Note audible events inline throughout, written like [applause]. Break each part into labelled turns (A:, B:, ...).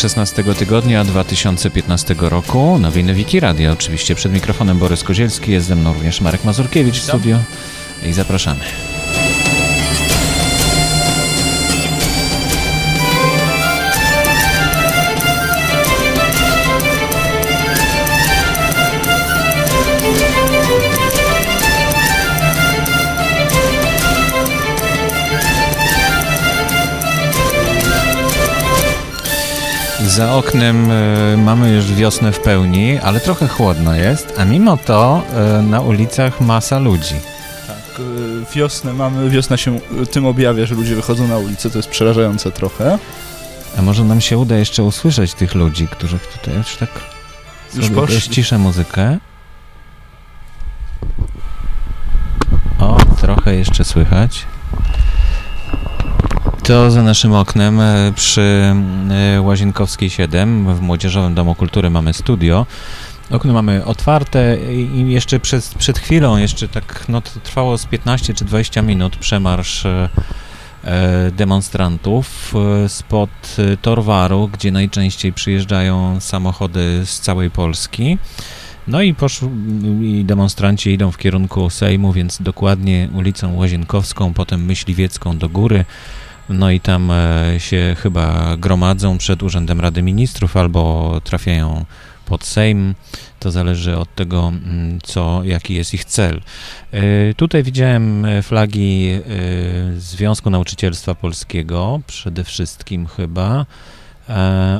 A: Nowiny 16 tygodnia 2015 roku. Nowiny Wiki Radio. Oczywiście przed mikrofonem Borys Kozielski. Jest ze mną również Marek Mazurkiewicz w studio. I zapraszamy. Za oknem y, mamy już wiosnę w pełni, ale trochę chłodno jest, a mimo to y, na ulicach masa ludzi.
B: Tak, y, wiosnę mamy, wiosna się tym objawia, że ludzie wychodzą na ulicę, to jest przerażające trochę.
A: A może nam się uda jeszcze usłyszeć tych ludzi, którzy tutaj już tak
B: Już
A: sobie
B: poszli.
A: ściszę muzykę. O, trochę jeszcze słychać. To za naszym oknem e, przy e, Łazienkowskiej 7 w Młodzieżowym Domu Kultury mamy studio. Okno mamy otwarte i jeszcze przed, przed chwilą, jeszcze tak no, trwało z 15 czy 20 minut przemarsz e, demonstrantów spod Torwaru, gdzie najczęściej przyjeżdżają samochody z całej Polski. No i, poszł, i demonstranci idą w kierunku Sejmu, więc dokładnie ulicą Łazienkowską, potem Myśliwiecką do góry. No i tam e, się chyba gromadzą przed Urzędem Rady Ministrów albo trafiają pod Sejm. To zależy od tego, mm, co, jaki jest ich cel. E, Tutaj widziałem e, flagi Związku Nauczycielstwa Polskiego, przede wszystkim chyba.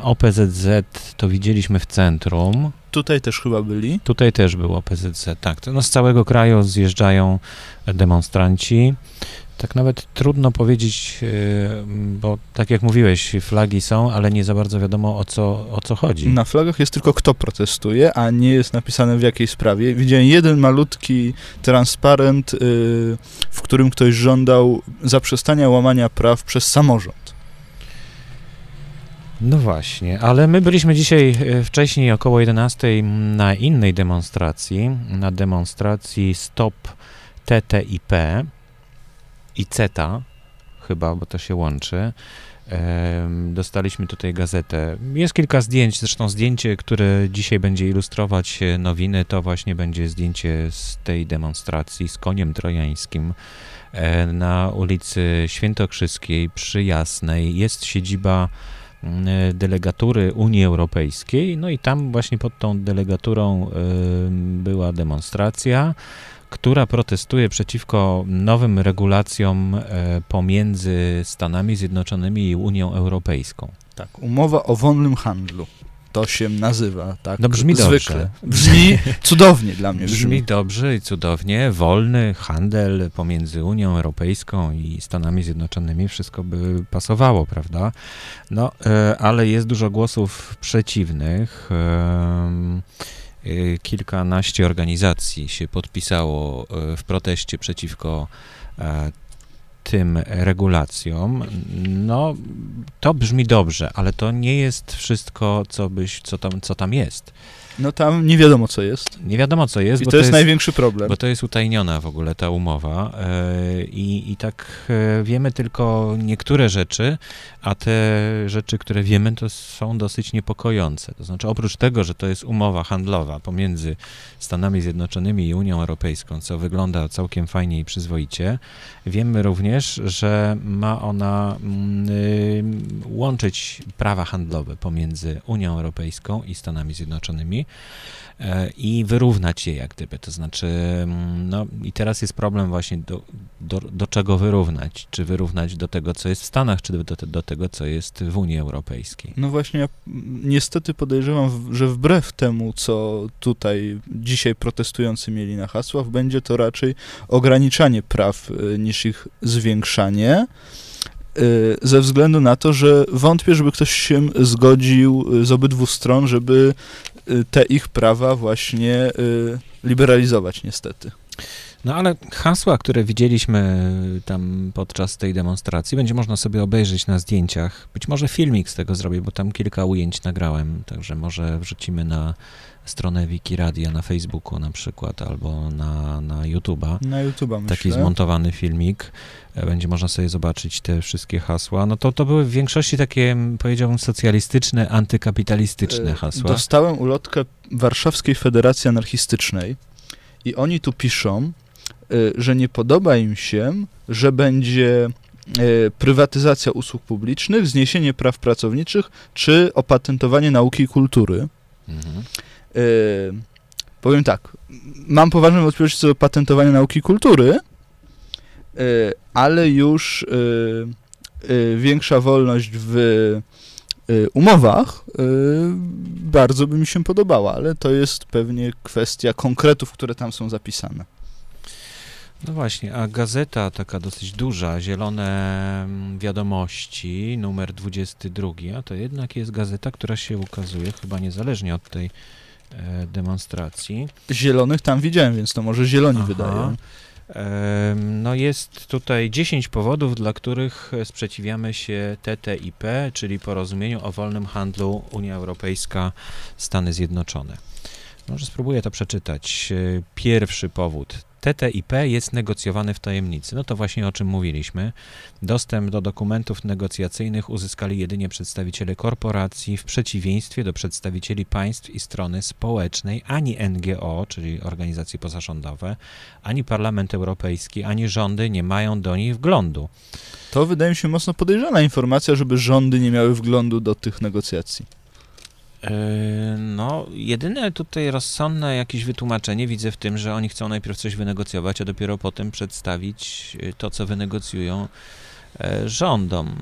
A: OPZZ to widzieliśmy w centrum.
B: Tutaj też chyba byli.
A: Tutaj też był OPZZ, tak. No z całego kraju zjeżdżają demonstranci. Tak nawet trudno powiedzieć, e, bo tak jak mówiłeś, flagi są, ale nie za bardzo wiadomo o co, o co chodzi.
B: Na flagach jest tylko kto protestuje, a nie jest napisane w jakiej sprawie. Widziałem jeden malutki transparent, y, w którym ktoś żądał zaprzestania łamania praw przez samorząd.
A: No właśnie, ale my byliśmy dzisiaj e, wcześniej około 11 na innej demonstracji, na demonstracji Stop TTIP i CETA, chyba, bo to się łączy. Dostaliśmy tutaj gazetę. Jest kilka zdjęć, zresztą zdjęcie, które dzisiaj będzie ilustrować e, nowiny, to właśnie będzie zdjęcie z tej demonstracji z koniem trojańskim e, na ulicy Świętokrzyskiej przy Jasnej. Jest siedziba m, delegatury Unii Europejskiej, no i tam właśnie pod tą delegaturą była demonstracja, która protestuje przeciwko nowym regulacjom e, pomiędzy Stanami Zjednoczonymi i Unią Europejską.
B: Tak, umowa o wolnym handlu. To się nazywa, tak?
A: No brzmi
B: zwykle.
A: dobrze.
B: Brzmi [laughs] cudownie dla mnie.
A: Brzmi dobrze i cudownie. Wolny handel pomiędzy Unią Europejską i Stanami Zjednoczonymi, wszystko by pasowało, prawda? No, e, ale jest dużo głosów przeciwnych. Kilkanaście organizacji się podpisało e, w proteście przeciwko e, tym regulacjom. No, to brzmi dobrze, ale to nie jest wszystko, co, byś, co, tam, co tam jest.
B: No tam nie wiadomo co jest.
A: Nie wiadomo, co jest,
B: I
A: bo
B: to jest największy problem.
A: bo to jest utajniona w ogóle ta umowa e, i, i tak e, wiemy tylko niektóre rzeczy, a te rzeczy, które wiemy, to są dosyć niepokojące. To znaczy, oprócz tego, że to jest umowa handlowa pomiędzy Stanami Zjednoczonymi i Unią Europejską, co wygląda całkiem fajnie i przyzwoicie, wiemy również, że ma ona mm, y, łączyć prawa handlowe pomiędzy Unią Europejską i Stanami Zjednoczonymi i wyrównać je jak gdyby. To znaczy, mm, no i teraz jest problem właśnie do, do, do czego wyrównać. Czy wyrównać do tego, co jest w Stanach, czy do, do tego, co jest w Unii Europejskiej.
B: No właśnie, ja niestety podejrzewam, że wbrew temu, co tutaj dzisiaj protestujący mieli na hasłach, będzie to raczej ograniczanie praw y, niż ich zwiększanie. y, Ze względu na to, że wątpię, żeby ktoś się zgodził y, z obydwu stron, żeby te ich prawa właśnie y, liberalizować, niestety.
A: No ale hasła, które widzieliśmy tam podczas tej demonstracji, będzie można sobie obejrzeć na zdjęciach. Być może filmik z tego zrobię, bo tam kilka ujęć nagrałem, także może wrzucimy na stronę Wikiradia na Facebooku na przykład, albo na, na YouTube'a.
B: Na YouTube'a myślę.
A: Taki zmontowany filmik. E, będzie można sobie zobaczyć te wszystkie hasła. No to, to były w większości takie, powiedziałbym, socjalistyczne, antykapitalistyczne
B: E,
A: hasła.
B: Dostałem ulotkę Warszawskiej Federacji Anarchistycznej i oni tu piszą, e, że nie podoba im się, że będzie prywatyzacja usług publicznych, zniesienie praw pracowniczych czy opatentowanie nauki i kultury.
A: Mhm.
B: E, powiem tak, mam poważne wątpliwości co do patentowania nauki kultury, e, ale już e, e, większa wolność w e, umowach e, bardzo by mi się podobała, ale to jest pewnie kwestia konkretów, które tam są zapisane.
A: No właśnie, a gazeta taka dosyć duża, Zielone mm, Wiadomości, numer 22, a to jednak jest gazeta, która się ukazuje chyba niezależnie od tej demonstracji.
B: Zielonych tam widziałem, więc to może zieloni
A: Aha.
B: wydają.
A: No jest tutaj 10 powodów, dla których sprzeciwiamy się TTIP, czyli porozumieniu o wolnym handlu Unia Europejska, Stany Zjednoczone. Może spróbuję to przeczytać. E, Pierwszy powód. TTIP jest negocjowany w tajemnicy. No to właśnie o czym mówiliśmy. Dostęp do dokumentów negocjacyjnych uzyskali jedynie przedstawiciele korporacji, w przeciwieństwie do przedstawicieli państw i strony społecznej, ani NGO, czyli organizacje pozarządowe, ani Parlament Europejski, ani rządy nie mają do nich wglądu.
B: To wydaje mi się mocno podejrzana informacja, żeby rządy nie miały wglądu do tych negocjacji.
A: Yy, No, jedyne tutaj rozsądne jakieś wytłumaczenie widzę w tym, że oni chcą najpierw coś wynegocjować, a dopiero potem przedstawić y, to, co wynegocjują. e, rządom.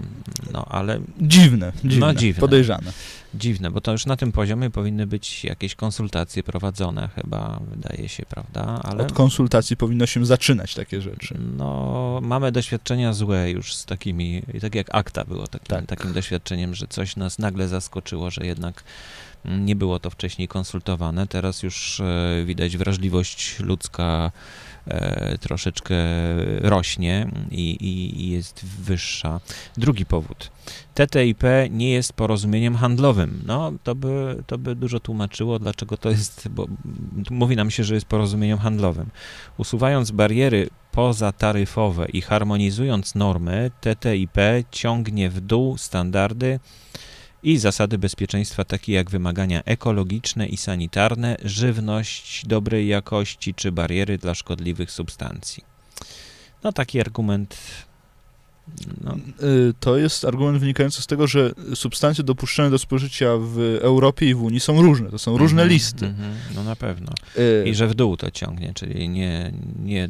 A: No, ale
B: Dziwne, dziwne,
A: No, dziwne.
B: podejrzane.
A: dziwne, bo to już na tym poziomie powinny być jakieś konsultacje prowadzone chyba, wydaje się, prawda? Ale
B: Od konsultacji powinno się zaczynać takie rzeczy.
A: no, mamy doświadczenia złe już z takimi, tak jak akta było takim,
B: Tak.
A: takim doświadczeniem, że coś nas nagle zaskoczyło, że jednak nie było to wcześniej konsultowane. Teraz już e, widać wrażliwość ludzka e, troszeczkę rośnie i, i, jest wyższa. Drugi powód. TTIP nie jest porozumieniem handlowym. No, to by, to by dużo tłumaczyło, dlaczego to jest, bo mówi nam się, że jest porozumieniem handlowym. Usuwając bariery pozataryfowe i harmonizując normy, TTIP ciągnie w dół standardy i zasady bezpieczeństwa, takie jak wymagania ekologiczne i sanitarne, żywność dobrej jakości czy bariery dla szkodliwych substancji. No taki argument. No,
B: Y, To jest argument wynikający z tego, że substancje dopuszczone do spożycia w Europie i w Unii są różne. To są różne
A: mhm,
B: listy.
A: mhm, no na pewno.
B: Y,
A: I że w dół to ciągnie, czyli nie, nie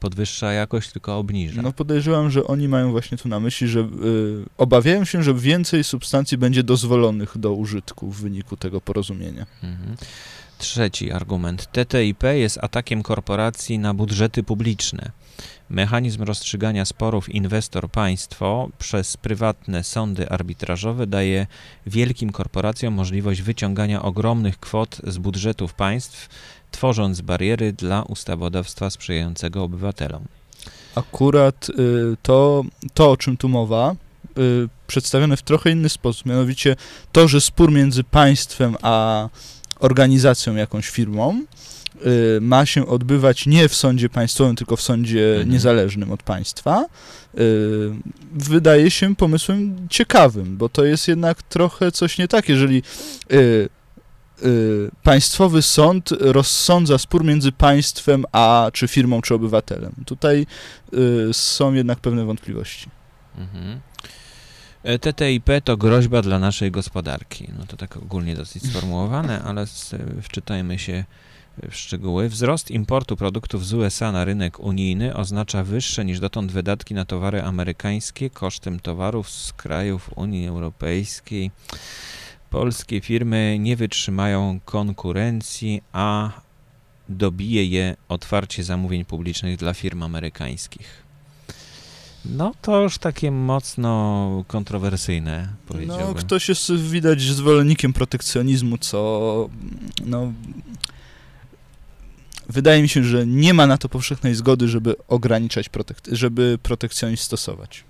A: podwyższa jakość, tylko obniża.
B: No podejrzewam, że oni mają właśnie tu na myśli, że y, obawiają się, że więcej substancji będzie dozwolonych do użytku w wyniku tego porozumienia.
A: Mhm. Trzeci argument. TTIP jest atakiem korporacji na budżety publiczne. Mechanizm rozstrzygania sporów inwestor-państwo przez prywatne sądy arbitrażowe daje wielkim korporacjom możliwość wyciągania ogromnych kwot z budżetów państw, tworząc bariery dla ustawodawstwa sprzyjającego obywatelom.
B: Akurat y, to, to, o czym tu mowa, y, przedstawione w trochę inny sposób, mianowicie to, że spór między państwem a organizacją, jakąś firmą, ma się odbywać nie w sądzie państwowym, tylko w sądzie
A: Mhm.
B: niezależnym od państwa, y, wydaje się pomysłem ciekawym, bo to jest jednak trochę coś nie tak, jeżeli y, y, państwowy sąd rozsądza spór między państwem a czy firmą, czy obywatelem. Tutaj y, są jednak pewne wątpliwości.
A: Mhm. E, TTIP to groźba dla naszej gospodarki. No to tak ogólnie dosyć sformułowane, ale wczytajmy się w szczegóły. Wzrost importu produktów z USA na rynek unijny oznacza wyższe niż dotąd wydatki na towary amerykańskie kosztem towarów z krajów Unii Europejskiej. Polskie firmy nie wytrzymają konkurencji, a dobije je otwarcie zamówień publicznych dla firm amerykańskich. No to już takie mocno kontrowersyjne, powiedziałbym.
B: No, ktoś jest widać zwolennikiem protekcjonizmu, co no, wydaje mi się, że nie ma na to powszechnej zgody, żeby ograniczać, protek- żeby protekcjonizm stosować.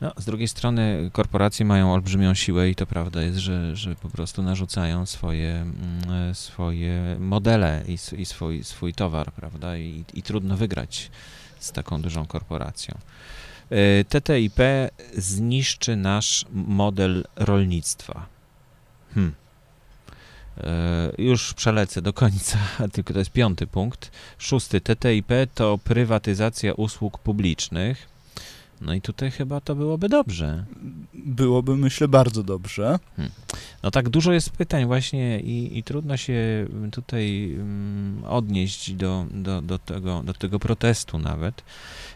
A: No, z drugiej strony korporacje mają olbrzymią siłę i to prawda jest, że, że po prostu narzucają swoje, mm, swoje modele i, i swój, swój towar, prawda? I, I trudno wygrać z taką dużą korporacją. E, TTIP zniszczy nasz model rolnictwa. Hmm. E, już przelecę do końca, [laughs] tylko to jest piąty punkt. Szósty TTIP to prywatyzacja usług publicznych. No i tutaj chyba to byłoby dobrze.
B: Byłoby, myślę, bardzo dobrze. Hmm.
A: No tak dużo jest pytań właśnie i, i trudno się tutaj um, odnieść do, do, do, tego, do tego protestu nawet.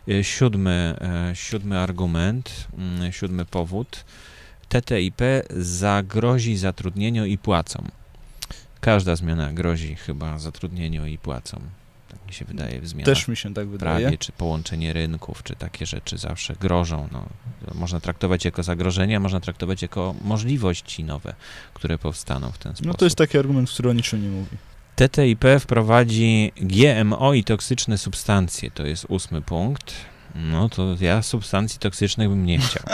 A: E, siódmy, e, siódmy argument, mm, siódmy powód. TTIP zagrozi zatrudnieniu i płacom. Każda zmiana grozi chyba zatrudnieniu i płacom. Tak mi się wydaje w zmianach.
B: Też mi się tak wydaje.
A: Prawie, czy połączenie rynków, czy takie rzeczy zawsze grożą. No, można traktować jako zagrożenie, a można traktować jako możliwości nowe, które powstaną w ten sposób.
B: No to jest taki argument, który o niczym nie mówi.
A: TTIP wprowadzi GMO i toksyczne substancje, to jest ósmy punkt. No to ja substancji toksycznych bym nie chciał. [laughs]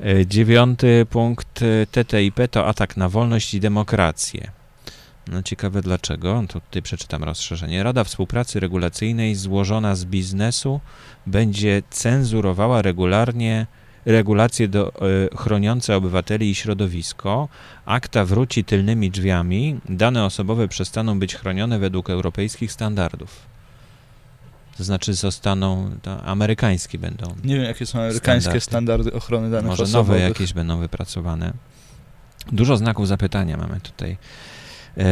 A: E, dziewiąty punkt e, TTIP to atak na wolność i demokrację. No ciekawe dlaczego, to tutaj przeczytam rozszerzenie. Rada Współpracy Regulacyjnej złożona z biznesu będzie cenzurowała regularnie regulacje do, y, chroniące obywateli i środowisko. Akta wróci tylnymi drzwiami. Dane osobowe przestaną być chronione według europejskich standardów. To znaczy zostaną, to amerykańskie będą.
B: Nie wiem, jakie są amerykańskie standardy, standardy ochrony danych
A: Może
B: osobowych.
A: nowe jakieś będą wypracowane. Dużo znaków zapytania mamy tutaj. E,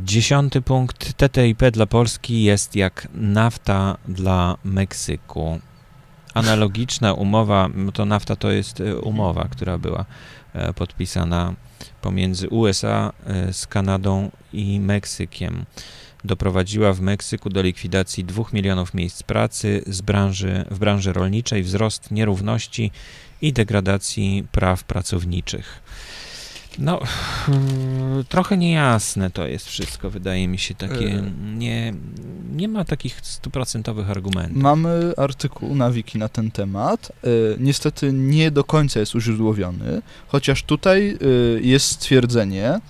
A: dziesiąty punkt. TTIP dla Polski jest jak nafta dla Meksyku. Analogiczna umowa, to nafta to jest e, umowa, która była e, podpisana pomiędzy USA z Kanadą i Meksykiem. Doprowadziła w Meksyku do likwidacji dwóch milionów miejsc pracy z branży, w branży rolniczej, wzrost nierówności i degradacji praw pracowniczych. No, trochę niejasne to jest wszystko, wydaje mi się takie, e. nie, nie ma takich stuprocentowych argumentów.
B: Mamy artykuł na wiki na ten temat, e, niestety nie do końca jest uźródłowiony, chociaż tutaj e, jest stwierdzenie,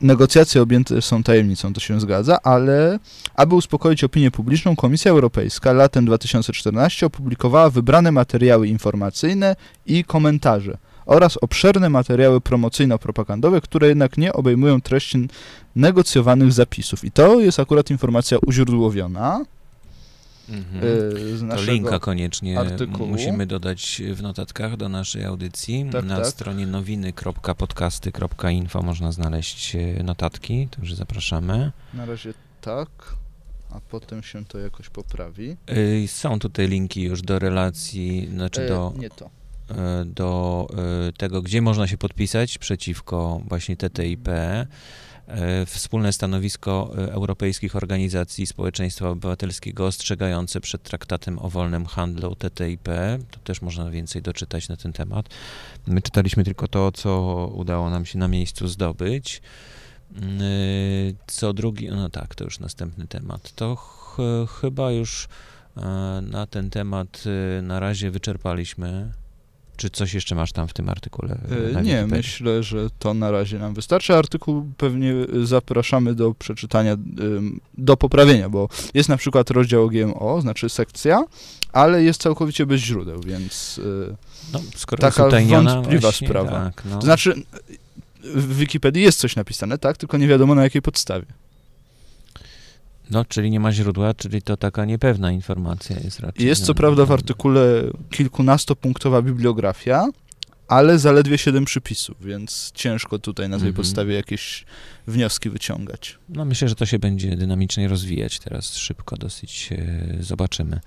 B: negocjacje objęte są tajemnicą, to się zgadza, ale aby uspokoić opinię publiczną, Komisja Europejska latem 2014 opublikowała wybrane materiały informacyjne i komentarze oraz obszerne materiały promocyjno-propagandowe, które jednak nie obejmują treści negocjowanych zapisów. I to jest akurat informacja uźródłowiona.
A: Mhm. Y, z to linka koniecznie artykułu. musimy dodać w notatkach do naszej audycji. Tak, Na tak. stronie nowiny.podcasty.info można znaleźć y, notatki, także zapraszamy.
B: Na razie tak, a potem się to jakoś poprawi.
A: Y, są tutaj linki już do relacji, znaczy e, do...
B: Nie to
A: E, do e, tego, gdzie można się podpisać przeciwko właśnie TTIP. E, wspólne stanowisko europejskich organizacji społeczeństwa obywatelskiego ostrzegające przed traktatem o wolnym handlu TTIP. To też można więcej doczytać na ten temat. My czytaliśmy tylko to, co udało nam się na miejscu zdobyć. Co drugi, no tak, to już następny temat. To ch chyba już na ten temat na razie wyczerpaliśmy czy coś jeszcze masz tam w tym artykule?
B: E, nie, myślę, że to na razie nam wystarczy. Artykuł pewnie zapraszamy do przeczytania, do poprawienia, bo jest na przykład rozdział GMO, znaczy sekcja, ale jest całkowicie bez źródeł, więc e, no, taka wątpliwa właśnie, sprawa. Tak, no. Znaczy, w Wikipedii jest coś napisane, tak, tylko nie wiadomo na jakiej podstawie.
A: No, czyli nie ma źródła, czyli to taka niepewna informacja jest raczej.
B: Jest co prawda w artykule kilkunastopunktowa bibliografia, ale zaledwie siedem przypisów, więc ciężko tutaj na tej mhm. podstawie jakieś wnioski wyciągać.
A: No myślę, że to się będzie dynamicznie rozwijać teraz szybko dosyć e, zobaczymy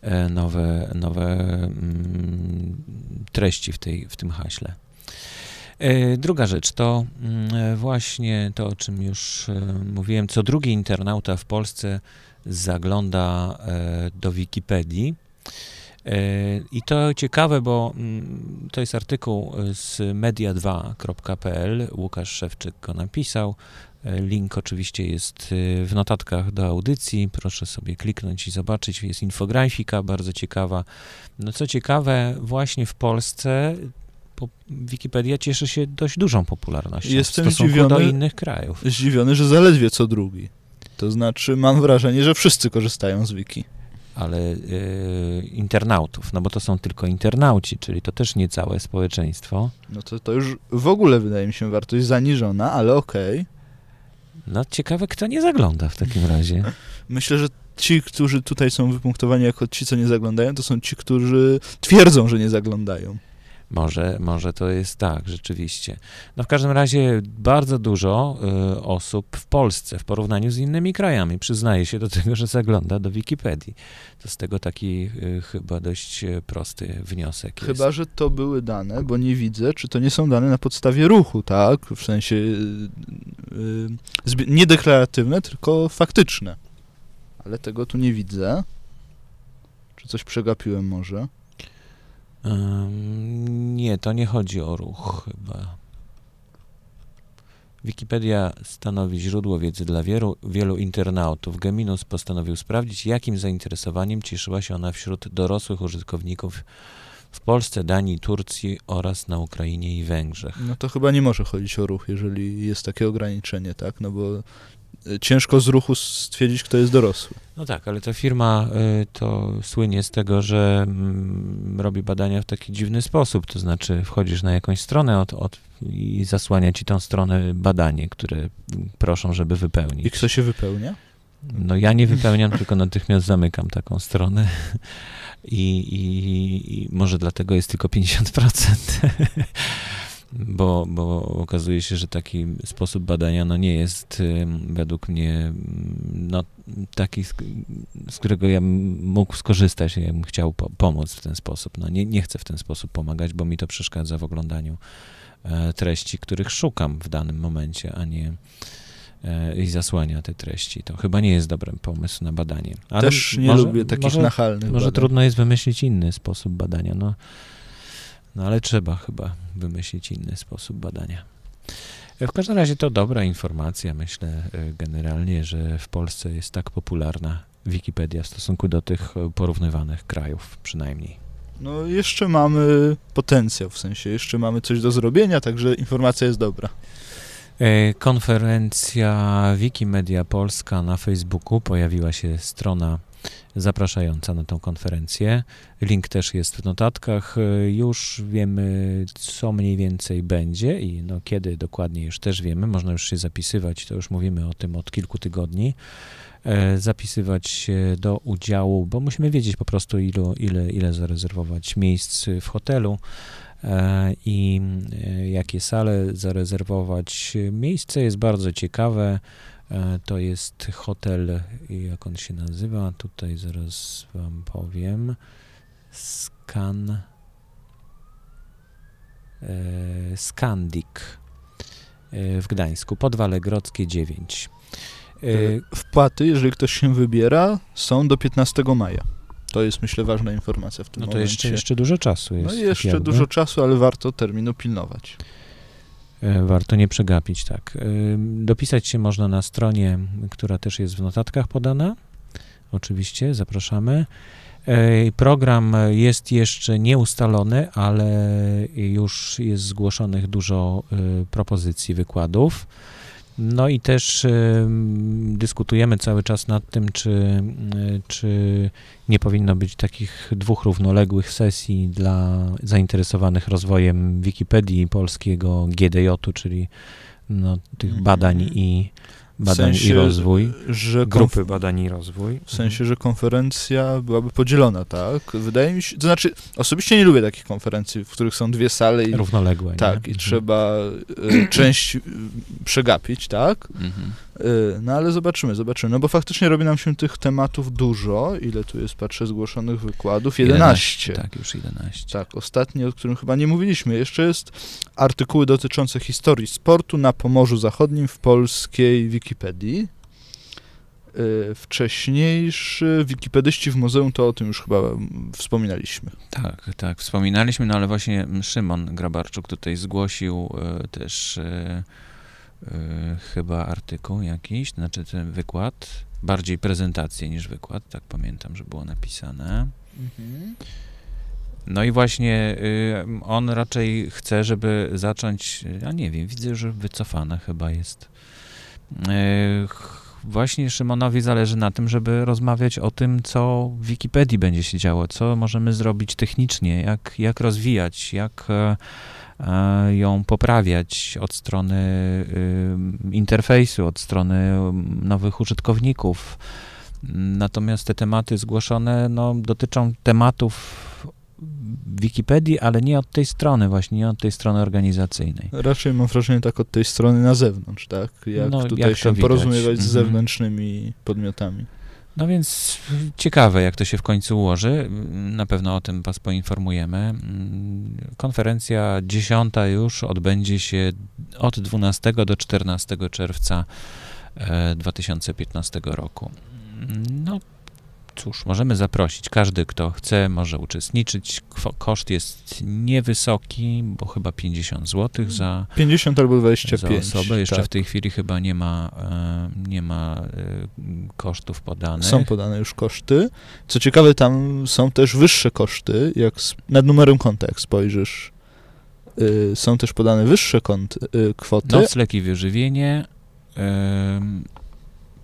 A: e, nowe, nowe mm, treści w, tej, w tym haśle. E, druga rzecz to mm, właśnie to, o czym już e, mówiłem. Co drugi internauta w Polsce zagląda e, do Wikipedii. I to ciekawe, bo mm, to jest artykuł z media2.pl. Łukasz Szewczyk go napisał. E, link oczywiście jest e, w notatkach do audycji. Proszę sobie kliknąć i zobaczyć. Jest infografika bardzo ciekawa. No co ciekawe, właśnie w Polsce Wikipedia cieszy się dość dużą popularnością Jestem w stosunku zdziwiony, do innych krajów.
B: Zdziwiony, że zaledwie co drugi. To znaczy, mam wrażenie, że wszyscy korzystają z wiki.
A: Ale e, internautów, no bo to są tylko internauci, czyli to też nie całe społeczeństwo.
B: No to, to już w ogóle wydaje mi się wartość zaniżona, ale okej. Okay.
A: No ciekawe, kto nie zagląda w takim razie. [laughs]
B: Myślę, że ci, którzy tutaj są wypunktowani jako ci, co nie zaglądają, to są ci, którzy twierdzą, że nie zaglądają.
A: Może, może to jest tak, rzeczywiście. No w każdym razie bardzo dużo y, osób w Polsce w porównaniu z innymi krajami przyznaje się do tego, że zagląda do Wikipedii. To z tego taki y, chyba dość y, prosty wniosek
B: Chyba, jest. że to były dane, bo nie widzę, czy to nie są dane na podstawie ruchu, tak? W sensie y, y, tylko faktyczne. Ale tego tu nie widzę. Czy coś przegapiłem może?
A: Nie, to nie chodzi o ruch chyba. Wikipedia stanowi źródło wiedzy dla wielu, wielu internautów. Geminus postanowił sprawdzić, jakim zainteresowaniem cieszyła się ona wśród dorosłych użytkowników w Polsce, Danii, Turcji oraz na Ukrainie i Węgrzech.
B: No to chyba nie może chodzić o ruch, jeżeli jest takie ograniczenie, tak? No bo ciężko z ruchu stwierdzić, kto jest dorosły.
A: No tak, ale ta firma y, to słynie z tego, że mm, robi badania w taki dziwny sposób, to znaczy wchodzisz na jakąś stronę od, od, i zasłania ci tą stronę badanie, które proszą, żeby wypełnić.
B: I kto się wypełnia?
A: No ja nie wypełniam, tylko natychmiast zamykam taką stronę i, i, i może dlatego jest tylko 50%. Bo, bo okazuje się, że taki sposób badania no nie jest według mnie no, taki, z, z którego ja mógł skorzystać, ja bym chciał po, pomóc w ten sposób. No, nie, nie chcę w ten sposób pomagać, bo mi to przeszkadza w oglądaniu e, treści, których szukam w danym momencie, a nie e, i zasłania te treści. To chyba nie jest dobry pomysł na badanie.
B: Ale Też nie może, lubię takich może, nachalnych
A: Może badań. trudno jest wymyślić inny sposób badania. No, no ale trzeba chyba wymyślić inny sposób badania. W każdym razie to dobra informacja, myślę e, generalnie, że w Polsce jest tak popularna Wikipedia w stosunku do tych porównywanych krajów przynajmniej.
B: No jeszcze mamy potencjał, w sensie jeszcze mamy coś do zrobienia, także informacja jest dobra.
A: E, konferencja Wikimedia Polska na Facebooku pojawiła się strona zapraszająca na tą konferencję. Link też jest w notatkach. Już wiemy, co mniej więcej będzie i no, kiedy dokładnie już też wiemy. Można już się zapisywać, to już mówimy o tym od kilku tygodni. E, zapisywać się do udziału, bo musimy wiedzieć po prostu, ilu, ile, ile zarezerwować miejsc w hotelu e, i e, jakie sale zarezerwować. Miejsce jest bardzo ciekawe. E, to jest hotel, jak on się nazywa, tutaj zaraz wam powiem, Scan, e, Skandik e, w Gdańsku, Podwale Grodzkie 9.
B: Wpłaty, jeżeli ktoś się wybiera, są do 15 maja. To jest, myślę, ważna informacja w tym
A: no
B: momencie.
A: No to jeszcze, jeszcze dużo czasu jest.
B: No jeszcze jakby. dużo czasu, ale warto terminu pilnować.
A: E, warto nie przegapić, tak. E, dopisać się można na stronie, która też jest w notatkach podana. Oczywiście, zapraszamy. E, program jest jeszcze nieustalony, ale już jest zgłoszonych dużo propozycji wykładów. No i też dyskutujemy cały czas nad tym, czy, y, czy nie powinno być takich dwóch równoległych sesji dla zainteresowanych rozwojem Wikipedii polskiego GDJ-u, czyli no, tych mhm. badań i badań sensie, i rozwój, że grupy badań i rozwój.
B: W sensie, że konferencja byłaby podzielona, tak? Wydaje mi się, to znaczy osobiście nie lubię takich konferencji, w których są dwie sale i...
A: Równoległe.
B: Tak, nie? i mhm. trzeba y, [clears throat] część y, przegapić, tak? Mhm. Y, no ale zobaczymy, zobaczymy, no bo faktycznie robi nam się tych tematów dużo, ile tu jest, patrzę, zgłoszonych wykładów? 11. 11
A: tak, już 11.
B: Tak, ostatni, o którym chyba nie mówiliśmy, jeszcze jest artykuły dotyczące historii sportu na Pomorzu Zachodnim w polskiej Wikipedii. Y, wcześniejszy wikipedyści w muzeum, to o tym już chyba wspominaliśmy.
A: Tak, tak, wspominaliśmy, no ale właśnie Szymon Grabarczuk tutaj zgłosił y, też chyba artykuł jakiś, znaczy ten wykład, bardziej prezentację niż wykład, tak pamiętam, że było napisane. Mhm. No i właśnie y, on raczej chce, żeby zacząć, ja nie wiem, widzę, że wycofane chyba jest. Y, właśnie Szymonowi zależy na tym, żeby rozmawiać o tym, co w Wikipedii będzie się działo, co możemy zrobić technicznie, jak, jak rozwijać, jak e, e, ją poprawiać od strony y, interfejsu, od strony nowych użytkowników. Natomiast te tematy zgłoszone no, dotyczą tematów Wikipedii, ale nie od tej strony, właśnie nie od tej strony organizacyjnej.
B: Raczej mam wrażenie tak od tej strony na zewnątrz, tak? Jak no, tutaj jak się porozumiewać z mhm. zewnętrznymi podmiotami.
A: No więc ciekawe, jak to się w końcu ułoży. Na pewno o tym Was poinformujemy. Konferencja dziesiąta już odbędzie się od 12 do 14 czerwca 2015 e, roku. No, cóż, możemy zaprosić. Każdy, kto chce, może uczestniczyć. Koszt jest niewysoki, bo chyba 50 zł za
B: 50 albo 25
A: za osobę. Jeszcze tak. w tej chwili chyba nie ma, e, nie ma e, kosztów podanych.
B: Są podane już koszty. Co ciekawe, tam są też wyższe koszty, jak nad numerem konta, jak spojrzysz. E, są też podane wyższe kont, kwoty.
A: Nocleg i wyżywienie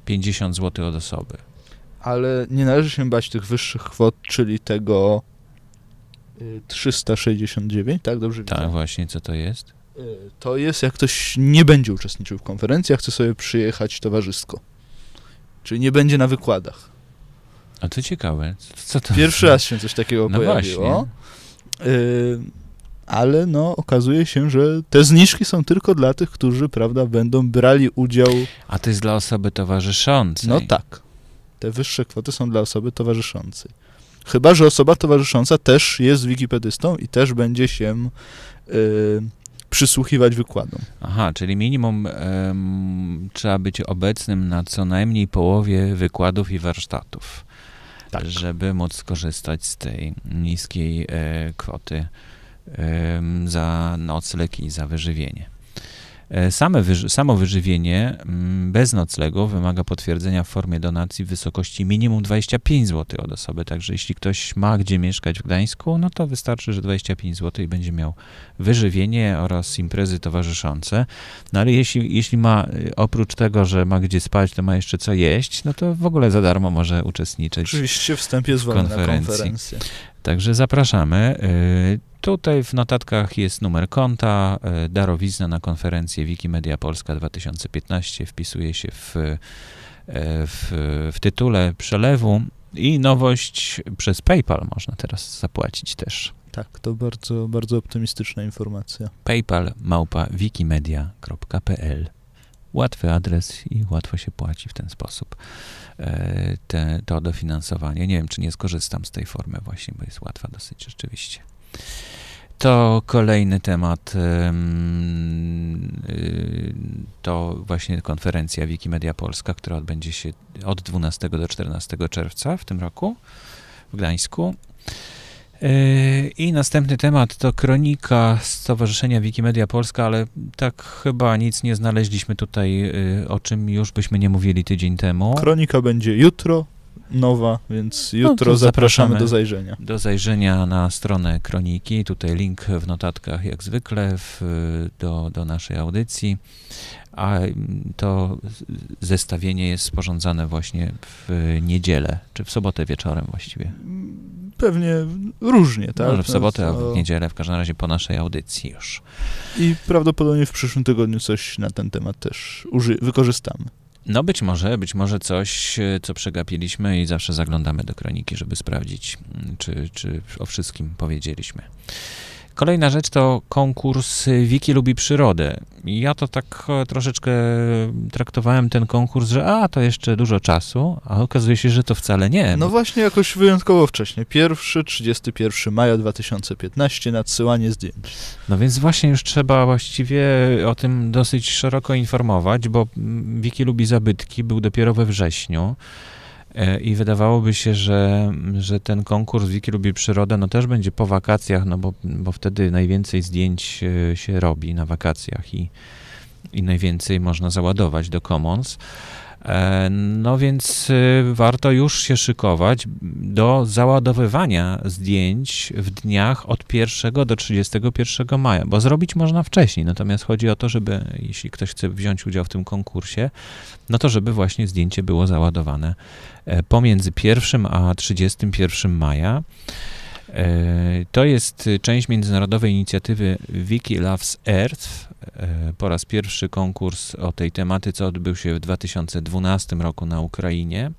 A: 50 zł od osoby
B: ale nie należy się bać tych wyższych kwot, czyli tego 369, y, tak? Dobrze
A: Tak, widzę? właśnie, co to jest?
B: Y, to jest, jak ktoś nie będzie uczestniczył w konferencji, a chce sobie przyjechać towarzysko. Czyli nie będzie na wykładach.
A: A to ciekawe. Co to
B: Pierwszy raz się coś takiego no pojawiło. Y, ale no, okazuje się, że te zniżki są tylko dla tych, którzy, prawda, będą brali udział.
A: A to jest dla osoby towarzyszącej.
B: No tak te wyższe kwoty są dla osoby towarzyszącej. Chyba, że osoba towarzysząca też jest wikipedystą i też będzie się y, przysłuchiwać wykładom.
A: Aha, czyli minimum trzeba być obecnym na co najmniej połowie wykładów i warsztatów, tak. żeby móc skorzystać z tej niskiej e, kwoty za nocleg i za wyżywienie. E, same wyży samo wyżywienie mm, bez noclegu wymaga potwierdzenia w formie donacji w wysokości minimum 25 zł od osoby. Także jeśli ktoś ma gdzie mieszkać w Gdańsku, no to wystarczy, że 25 zł i będzie miał wyżywienie oraz imprezy towarzyszące. No ale jeśli, jeśli ma y, oprócz tego, że ma gdzie spać, to ma jeszcze co jeść, no to w ogóle za darmo może uczestniczyć.
B: Oczywiście wstęp jest wolny na konferencję.
A: Także zapraszamy. Y, Tutaj w notatkach jest numer konta, e, darowizna na konferencję Wikimedia Polska 2015 wpisuje się w, e, w, w tytule przelewu i nowość przez PayPal można teraz zapłacić też.
B: Tak, to bardzo, bardzo optymistyczna informacja.
A: PayPal małpa wikimedia.pl Łatwy adres i łatwo się płaci w ten sposób e, te, to dofinansowanie. Nie wiem, czy nie skorzystam z tej formy właśnie, bo jest łatwa dosyć rzeczywiście. To kolejny temat y, to właśnie konferencja Wikimedia Polska, która odbędzie się od 12 do 14 czerwca w tym roku w Gdańsku. Y, I następny temat to kronika Stowarzyszenia Wikimedia Polska, ale tak chyba nic nie znaleźliśmy tutaj, y, o czym już byśmy nie mówili tydzień temu.
B: Kronika będzie jutro, nowa, więc no, jutro no zapraszamy do zajrzenia.
A: Do zajrzenia na stronę Kroniki. Tutaj link w notatkach, jak zwykle, w, do, do naszej audycji. A to zestawienie jest sporządzane właśnie w niedzielę, czy w sobotę wieczorem właściwie.
B: Pewnie różnie, tak?
A: Może w sobotę, a w niedzielę, w każdym razie po naszej audycji już.
B: I prawdopodobnie w przyszłym tygodniu coś na ten temat też wykorzystamy.
A: No być może, być może coś, e, co przegapiliśmy i zawsze zaglądamy do kroniki, żeby sprawdzić, mm, czy, czy o wszystkim powiedzieliśmy. Kolejna rzecz to konkurs Wiki lubi przyrodę. Ja to tak e, troszeczkę traktowałem ten konkurs, że a, to jeszcze dużo czasu, a okazuje się, że to wcale nie.
B: No właśnie jakoś wyjątkowo wcześnie. Pierwszy, 31 maja 2015, nadsyłanie zdjęć.
A: No więc właśnie już trzeba właściwie o tym dosyć szeroko informować, bo Wiki lubi zabytki był dopiero we wrześniu. E, I wydawałoby się, że, że ten konkurs Wiki lubi przyrodę no też będzie po wakacjach, no bo, bo wtedy najwięcej zdjęć e, się robi na wakacjach i, i najwięcej można załadować do Commons. E, no więc y, warto już się szykować do załadowywania zdjęć w dniach od 1 do 31 maja, bo zrobić można wcześniej. Natomiast chodzi o to, żeby jeśli ktoś chce wziąć udział w tym konkursie, no to żeby właśnie zdjęcie było załadowane e, pomiędzy 1 a 31 maja. E, to jest część międzynarodowej inicjatywy Wiki Loves Earth. E, po raz pierwszy konkurs o tej tematyce odbył się w 2012 roku na Ukrainie.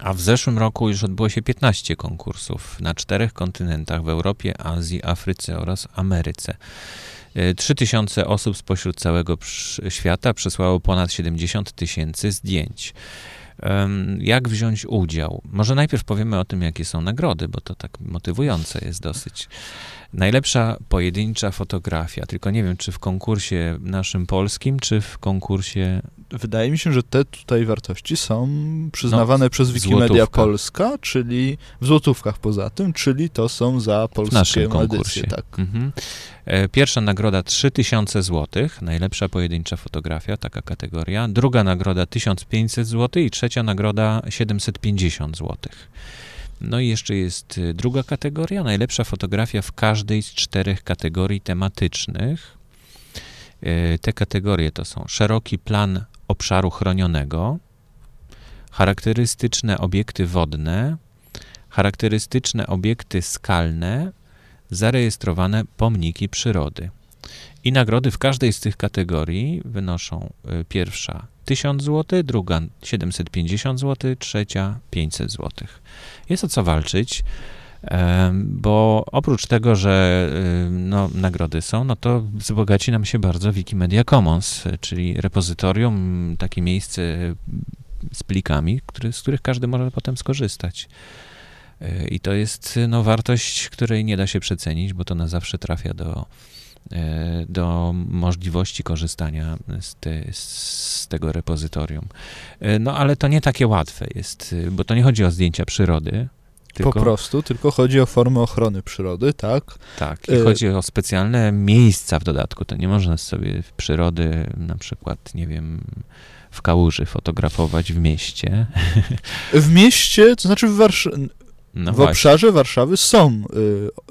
A: A w zeszłym roku już odbyło się 15 konkursów na czterech kontynentach w Europie, Azji, Afryce oraz Ameryce. 3000 e, osób spośród całego świata przesłało ponad 70 tysięcy zdjęć jak wziąć udział. Może najpierw powiemy o tym, jakie są nagrody, bo to tak motywujące jest dosyć. Najlepsza pojedyncza fotografia, tylko nie wiem, czy w konkursie naszym polskim, czy w konkursie.
B: Wydaje mi się, że te tutaj wartości są przyznawane no, przez Wikimedia złotówka. Polska, czyli w złotówkach poza tym, czyli to są za polskie. Edycje, tak. Mhm.
A: E, pierwsza nagroda 3000 zł, najlepsza pojedyncza fotografia, taka kategoria. Druga nagroda 1500 zł i trzecia nagroda 750 zł. No i jeszcze jest y, druga kategoria, najlepsza fotografia w każdej z czterech kategorii tematycznych. E, te kategorie to są szeroki plan obszaru chronionego, charakterystyczne obiekty wodne, charakterystyczne obiekty skalne, zarejestrowane pomniki przyrody. I nagrody w każdej z tych kategorii wynoszą y, pierwsza 1000 zł, druga 750 zł, trzecia 500 zł. Jest o co walczyć, bo oprócz tego, że y, no, nagrody są, no to wzbogaci nam się bardzo Wikimedia Commons, czyli repozytorium, takie miejsce z plikami, który, z których każdy może potem skorzystać. I to jest no, wartość, której nie da się przecenić, bo to na zawsze trafia do, e, do możliwości korzystania z, te, z, tego repozytorium. E, no ale to nie takie łatwe jest, bo to nie chodzi o zdjęcia przyrody.
B: Tylko, po prostu, tylko chodzi o formę ochrony przyrody, tak?
A: Tak, i e... chodzi o specjalne miejsca w dodatku. To nie można sobie w przyrody, na przykład, nie wiem, w kałuży fotografować w mieście.
B: W mieście, to znaczy w Warszawie no w właśnie. obszarze Warszawy są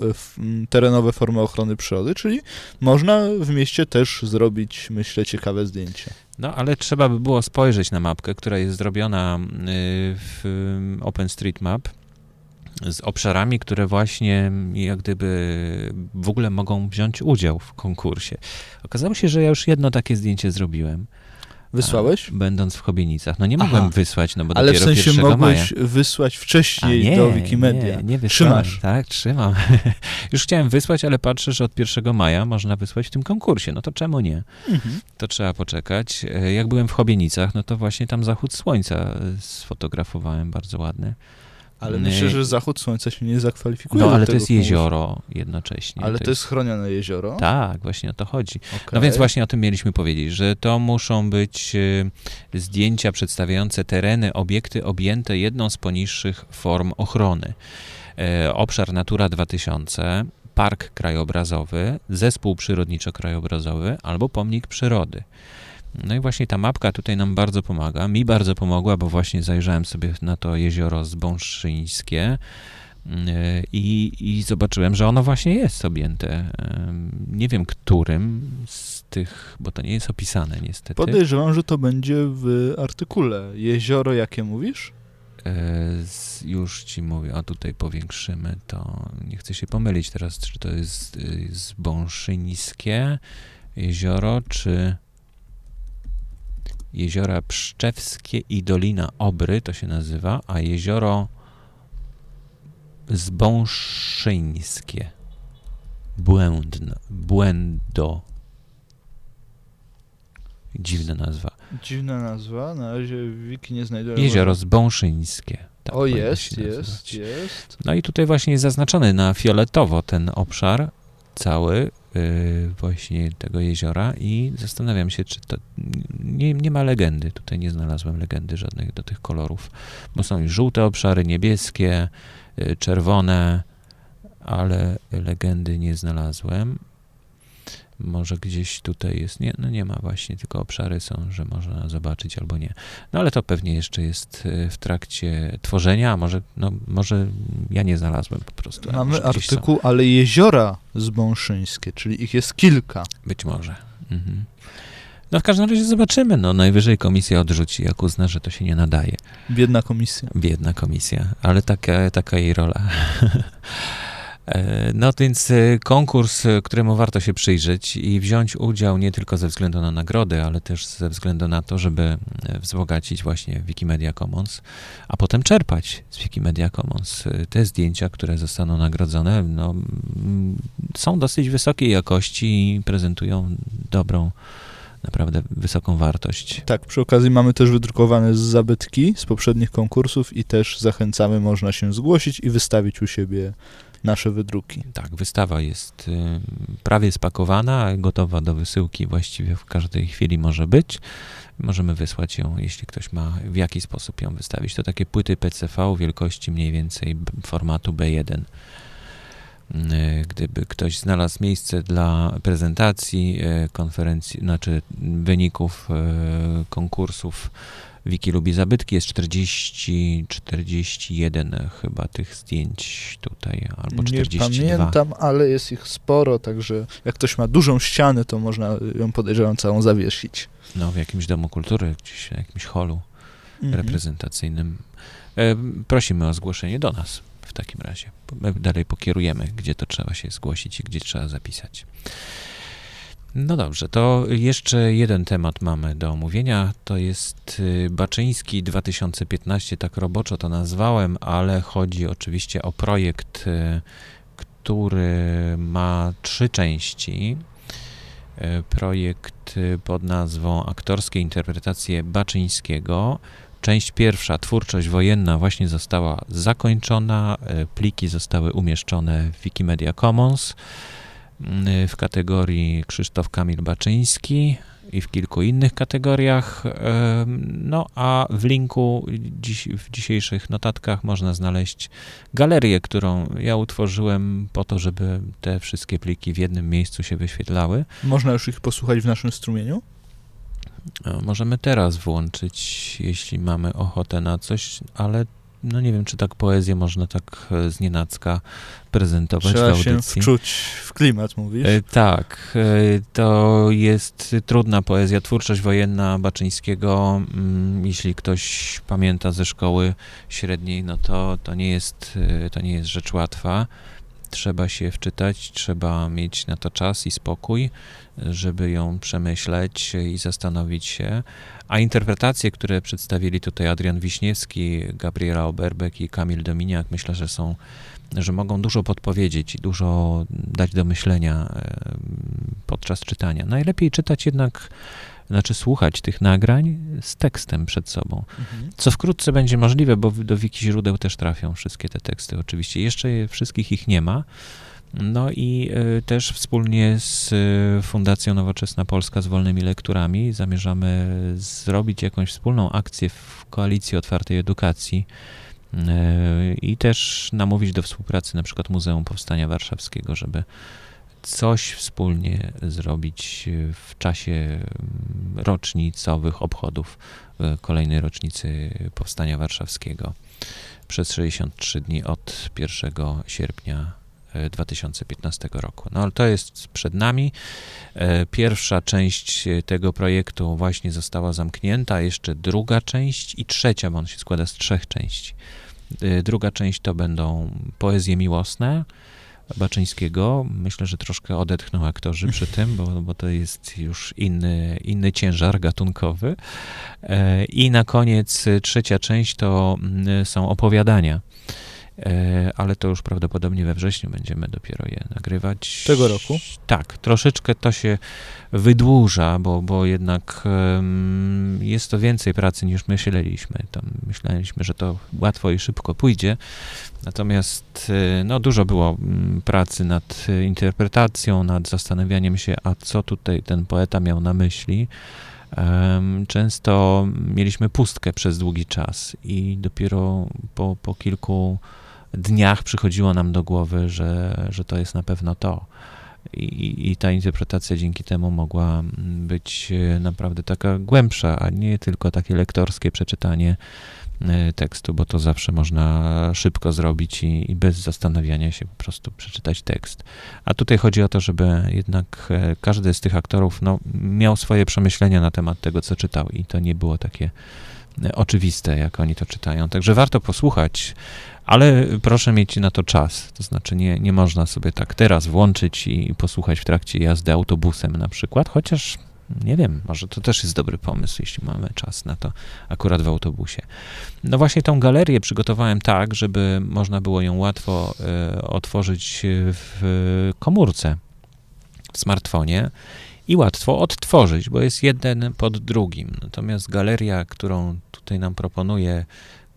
B: y, y, terenowe formy ochrony przyrody, czyli można w mieście też zrobić, myślę, ciekawe zdjęcie.
A: No, ale trzeba by było spojrzeć na mapkę, która jest zrobiona y, w OpenStreetMap z obszarami, które właśnie jak gdyby w ogóle mogą wziąć udział w konkursie. Okazało się, że ja już jedno takie zdjęcie zrobiłem.
B: Wysłałeś?
A: Będąc w Chobienicach. No nie mogłem Aha. wysłać, no bo Ale dopiero w sensie mogłeś
B: maja. wysłać wcześniej nie, do Wikimedia.
A: Nie, nie wysłałem. Trzymasz. Tak, trzymam. [laughs] Już chciałem wysłać, ale patrzę, że od 1 maja można wysłać w tym konkursie. No to czemu nie? Mhm. To trzeba poczekać. E, jak byłem w Chobienicach, no to właśnie tam zachód słońca sfotografowałem bardzo ładny.
B: Ale myślę, że zachód słońca się nie zakwalifikuje.
A: No, ale to jest jezioro jednocześnie.
B: Ale to, to jest... chronione jezioro?
A: Tak, właśnie o to chodzi. Okay. No więc właśnie o tym mieliśmy powiedzieć, że to muszą być e, zdjęcia przedstawiające tereny, obiekty objęte jedną z poniższych form ochrony. E, obszar Natura 2000, park krajobrazowy, zespół przyrodniczo-krajobrazowy albo pomnik przyrody. No i właśnie ta mapka tutaj nam bardzo pomaga. Mi bardzo pomogła, bo właśnie zajrzałem sobie na to jezioro Zbąszyńskie mm, i, i zobaczyłem, że ono właśnie jest objęte. Nie wiem którym z tych, bo to nie jest opisane niestety.
B: Podejrzewam, że to będzie w artykule. Jezioro jakie mówisz?
A: E, już ci mówię, a tutaj powiększymy to. Nie chcę się pomylić teraz, czy to jest y, Zbąszyńskie jezioro, czy jeziora Pszczewskie i Dolina Obry, to się nazywa, a jezioro Zbąszyńskie. Błędno, Błędo. Dziwna nazwa.
B: Dziwna nazwa, na razie wiki nie znajduję.
A: Jezioro Zbąszyńskie.
B: Tak o, jest, jest, jest.
A: No i tutaj właśnie jest zaznaczony na fioletowo ten obszar cały właśnie tego jeziora i zastanawiam się, czy to nie, nie ma legendy. Tutaj nie znalazłem legendy żadnych do tych kolorów, bo są już żółte obszary, niebieskie, y, czerwone, ale legendy nie znalazłem. Może gdzieś tutaj jest, nie, no nie ma właśnie, tylko obszary są, że można zobaczyć albo nie. No ale to pewnie jeszcze jest w trakcie tworzenia, a może, no, może ja nie znalazłem po prostu.
B: Mamy artykuł, są. ale jeziora zbąszyńskie, czyli ich jest kilka.
A: Być może. Mhm. No w każdym razie zobaczymy. No najwyżej komisja odrzuci, jak uzna, że to się nie nadaje.
B: Biedna komisja.
A: Biedna komisja, ale taka, taka jej rola. [laughs] E, no więc e, konkurs, e, któremu warto się przyjrzeć i wziąć udział nie tylko ze względu na nagrody, ale też ze względu na to, żeby wzbogacić właśnie Wikimedia Commons, a potem czerpać z Wikimedia Commons. Te zdjęcia, które zostaną nagrodzone, no, są dosyć wysokiej jakości i prezentują dobrą naprawdę wysoką wartość.
B: Tak, przy okazji mamy też wydrukowane zabytki z poprzednich konkursów i też zachęcamy, można się zgłosić i wystawić u siebie nasze wydruki.
A: Tak, wystawa jest y, prawie spakowana, gotowa do wysyłki, właściwie w każdej chwili może być. Możemy wysłać ją, jeśli ktoś ma w jaki sposób ją wystawić. To takie płyty PCV wielkości mniej więcej formatu B1. Y, gdyby ktoś znalazł miejsce dla prezentacji y, konferencji, znaczy wyników konkursów Wiki lubi zabytki, jest 40, 41 chyba tych zdjęć tutaj, albo 42.
B: Nie pamiętam, ale jest ich sporo, także jak ktoś ma dużą ścianę, to można ją podejrzewam całą zawiesić.
A: No, w jakimś domu kultury, gdzieś w jakimś holu mhm. reprezentacyjnym. E, prosimy o zgłoszenie do nas w takim razie. My dalej pokierujemy, gdzie to trzeba się zgłosić i gdzie trzeba zapisać. No dobrze, to jeszcze jeden temat mamy do omówienia. To jest y, Baczyński 2015, tak roboczo to nazwałem, ale chodzi oczywiście o projekt, y, który ma trzy części. Y, projekt pod nazwą Aktorskie interpretacje Baczyńskiego. Część pierwsza, twórczość wojenna, właśnie została zakończona. Pliki zostały umieszczone w Wikimedia Commons w kategorii Krzysztof Kamil Baczyński i w kilku innych kategoriach. No a w linku dziś, w dzisiejszych notatkach można znaleźć galerię, którą ja utworzyłem po to, żeby te wszystkie pliki w jednym miejscu się wyświetlały.
B: Można już ich posłuchać w naszym strumieniu?
A: Możemy teraz włączyć, jeśli mamy ochotę na coś, ale no nie wiem, czy tak poezję można tak e, znienacka prezentować
B: Trzeba
A: w audycji.
B: się wczuć w klimat, mówisz? E,
A: tak, e, to jest trudna poezja, twórczość wojenna Baczyńskiego. Mm, jeśli ktoś pamięta ze szkoły średniej, no to, to, nie, jest, to nie jest rzecz łatwa. Trzeba się wczytać, trzeba mieć na to czas i spokój, żeby ją przemyśleć i zastanowić się. A interpretacje, które przedstawili tutaj Adrian Wiśniewski, Gabriela Oberbek i Kamil Dominiak, myślę, że są, że mogą dużo podpowiedzieć i dużo dać do myślenia podczas czytania. Najlepiej czytać jednak znaczy słuchać tych nagrań z tekstem przed sobą, mhm. co wkrótce będzie możliwe, bo do wiki źródeł też trafią wszystkie te teksty oczywiście. Jeszcze wszystkich ich nie ma, no i y, też wspólnie z y, Fundacją Nowoczesna Polska z wolnymi lekturami zamierzamy zrobić jakąś wspólną akcję w Koalicji Otwartej Edukacji y, i też namówić do współpracy na przykład Muzeum Powstania Warszawskiego, żeby coś wspólnie zrobić w czasie mm, rocznicowych obchodów kolejnej rocznicy Powstania Warszawskiego przez 63 dni od 1 sierpnia 2015 roku. No ale to jest przed nami. E, pierwsza część tego projektu właśnie została zamknięta, jeszcze druga część i trzecia, bo on się składa z trzech części. E, druga część to będą poezje miłosne, Baczyńskiego. Myślę, że troszkę odetchną aktorzy przy [laughs] tym, bo, bo to jest już inny, inny ciężar gatunkowy. E, I na koniec trzecia część to mm, są opowiadania E, ale to już prawdopodobnie we wrześniu będziemy dopiero je nagrywać.
B: Tego roku?
A: Tak, troszeczkę to się wydłuża, bo, bo jednak jest to więcej pracy niż myśleliśmy. Tam myśleliśmy, że to łatwo i szybko pójdzie, natomiast e, no, dużo było mm, pracy nad interpretacją, nad zastanawianiem się, a co tutaj ten poeta miał na myśli. Często mieliśmy pustkę przez długi czas i dopiero po, po kilku dniach przychodziło nam do głowy, że, że to jest na pewno to. i, i ta interpretacja dzięki temu mogła być naprawdę taka głębsza, a nie tylko takie lektorskie przeczytanie E, tekstu, bo to zawsze można szybko zrobić i, i, bez zastanawiania się po prostu przeczytać tekst. A tutaj chodzi o to, żeby jednak e, każdy z tych aktorów no, miał swoje przemyślenia na temat tego, co czytał i to nie było takie e, oczywiste, jak oni to czytają. Także warto posłuchać, ale proszę mieć na to czas. To znaczy nie, nie można sobie tak teraz włączyć i posłuchać w trakcie jazdy autobusem na przykład, chociaż nie wiem, może to też jest dobry pomysł, jeśli mamy czas na to akurat w autobusie. No właśnie tą galerię przygotowałem tak, żeby można było ją łatwo y, otworzyć w komórce, w smartfonie i łatwo odtworzyć, bo jest jeden pod drugim. Natomiast galeria, którą tutaj nam proponuje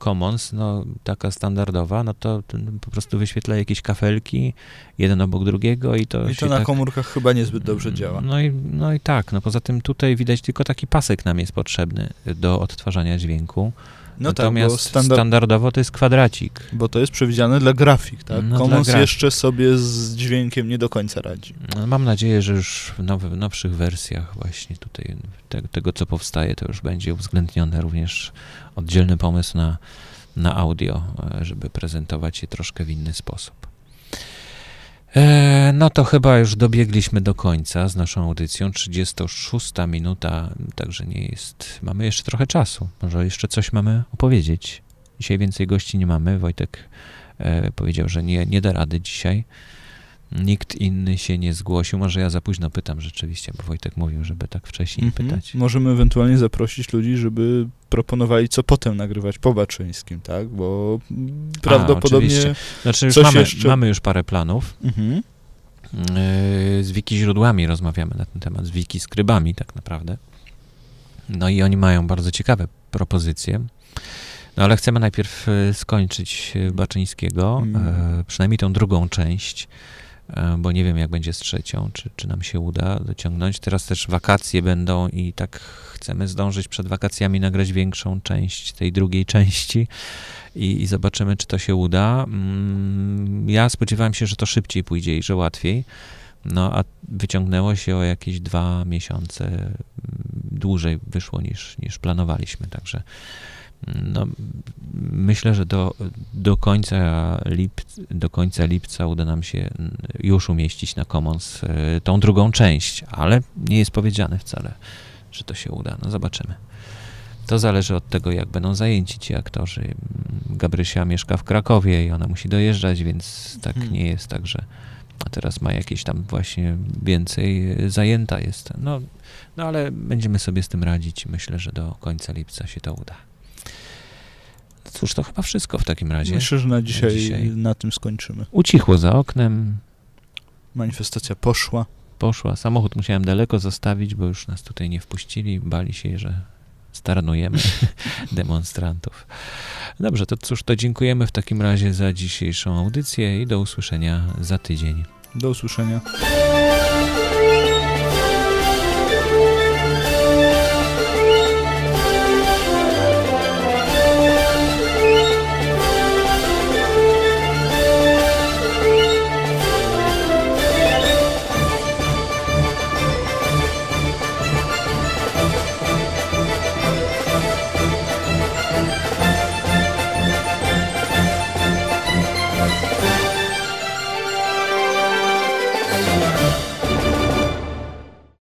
A: Commons, no taka standardowa, no to po prostu wyświetla jakieś kafelki, jeden obok drugiego i to
B: I to na tak, komórkach chyba niezbyt dobrze działa.
A: No i, no i tak, no poza tym tutaj widać tylko taki pasek nam jest potrzebny do odtwarzania dźwięku. No Natomiast tak, standard... standardowo to jest kwadracik.
B: Bo to jest przewidziane dla grafik, tak? No Commons jeszcze sobie z dźwiękiem nie do końca radzi.
A: No, mam nadzieję, że już w, nowy, nowszych wersjach właśnie tutaj te, tego, co powstaje, to już będzie uwzględnione również oddzielny pomysł na, na audio, e, żeby prezentować je troszkę w inny sposób. E, no to chyba już dobiegliśmy do końca z naszą audycją. 36 minuta, także nie jest. Mamy jeszcze trochę czasu. Może jeszcze coś mamy opowiedzieć. Dzisiaj więcej gości nie mamy. Wojtek e, powiedział, że nie, nie da rady dzisiaj. Nikt inny się nie zgłosił. Może ja za późno pytam rzeczywiście, bo Wojtek mówił, żeby tak wcześniej -hmm. pytać.
B: Możemy ewentualnie zaprosić ludzi, żeby proponowali, co potem nagrywać po Baczyńskim, tak? Bo prawdopodobnie.
A: A, znaczy, już mamy, jeszcze... mamy już parę planów. Mm -hmm. Z wiki źródłami rozmawiamy na ten temat, z wiki skrybami tak naprawdę. No i oni mają bardzo ciekawe propozycje. No ale chcemy najpierw e, skończyć e, Baczyńskiego, mm. przynajmniej tą drugą część. E, bo nie wiem, jak będzie z trzecią, czy, czy nam się uda dociągnąć. Teraz też wakacje będą i tak chcemy zdążyć przed wakacjami nagrać większą część tej drugiej części i, i zobaczymy, czy to się uda. Mm, ja spodziewałem się, że to szybciej pójdzie i że łatwiej. No, a wyciągnęło się o jakieś dwa miesiące mm, dłużej wyszło niż, niż planowaliśmy, także no, myślę, że do, do, końca lip, do końca lipca uda nam się już umieścić na Commons e, tą drugą część, ale nie jest powiedziane wcale, że to się uda. No zobaczymy. To zależy od tego, jak będą zajęci ci aktorzy. Gabrysia mieszka w Krakowie i ona musi dojeżdżać, więc tak hmm. nie jest tak, że a teraz ma jakieś tam właśnie więcej zajęta jest. No, no ale będziemy sobie z tym radzić. Myślę, że do końca lipca się to uda. Cóż, to chyba wszystko w takim razie.
B: Myślę, że na dzisiaj, na, dzisiaj. na tym skończymy.
A: Ucichło za oknem.
B: Manifestacja poszła.
A: Poszła. Samochód musiałem daleko zostawić, bo już nas tutaj nie wpuścili. Bali się, że starnujemy [laughs] demonstrantów. Dobrze, to cóż, to dziękujemy w takim razie za dzisiejszą audycję i do usłyszenia za tydzień.
B: Do usłyszenia.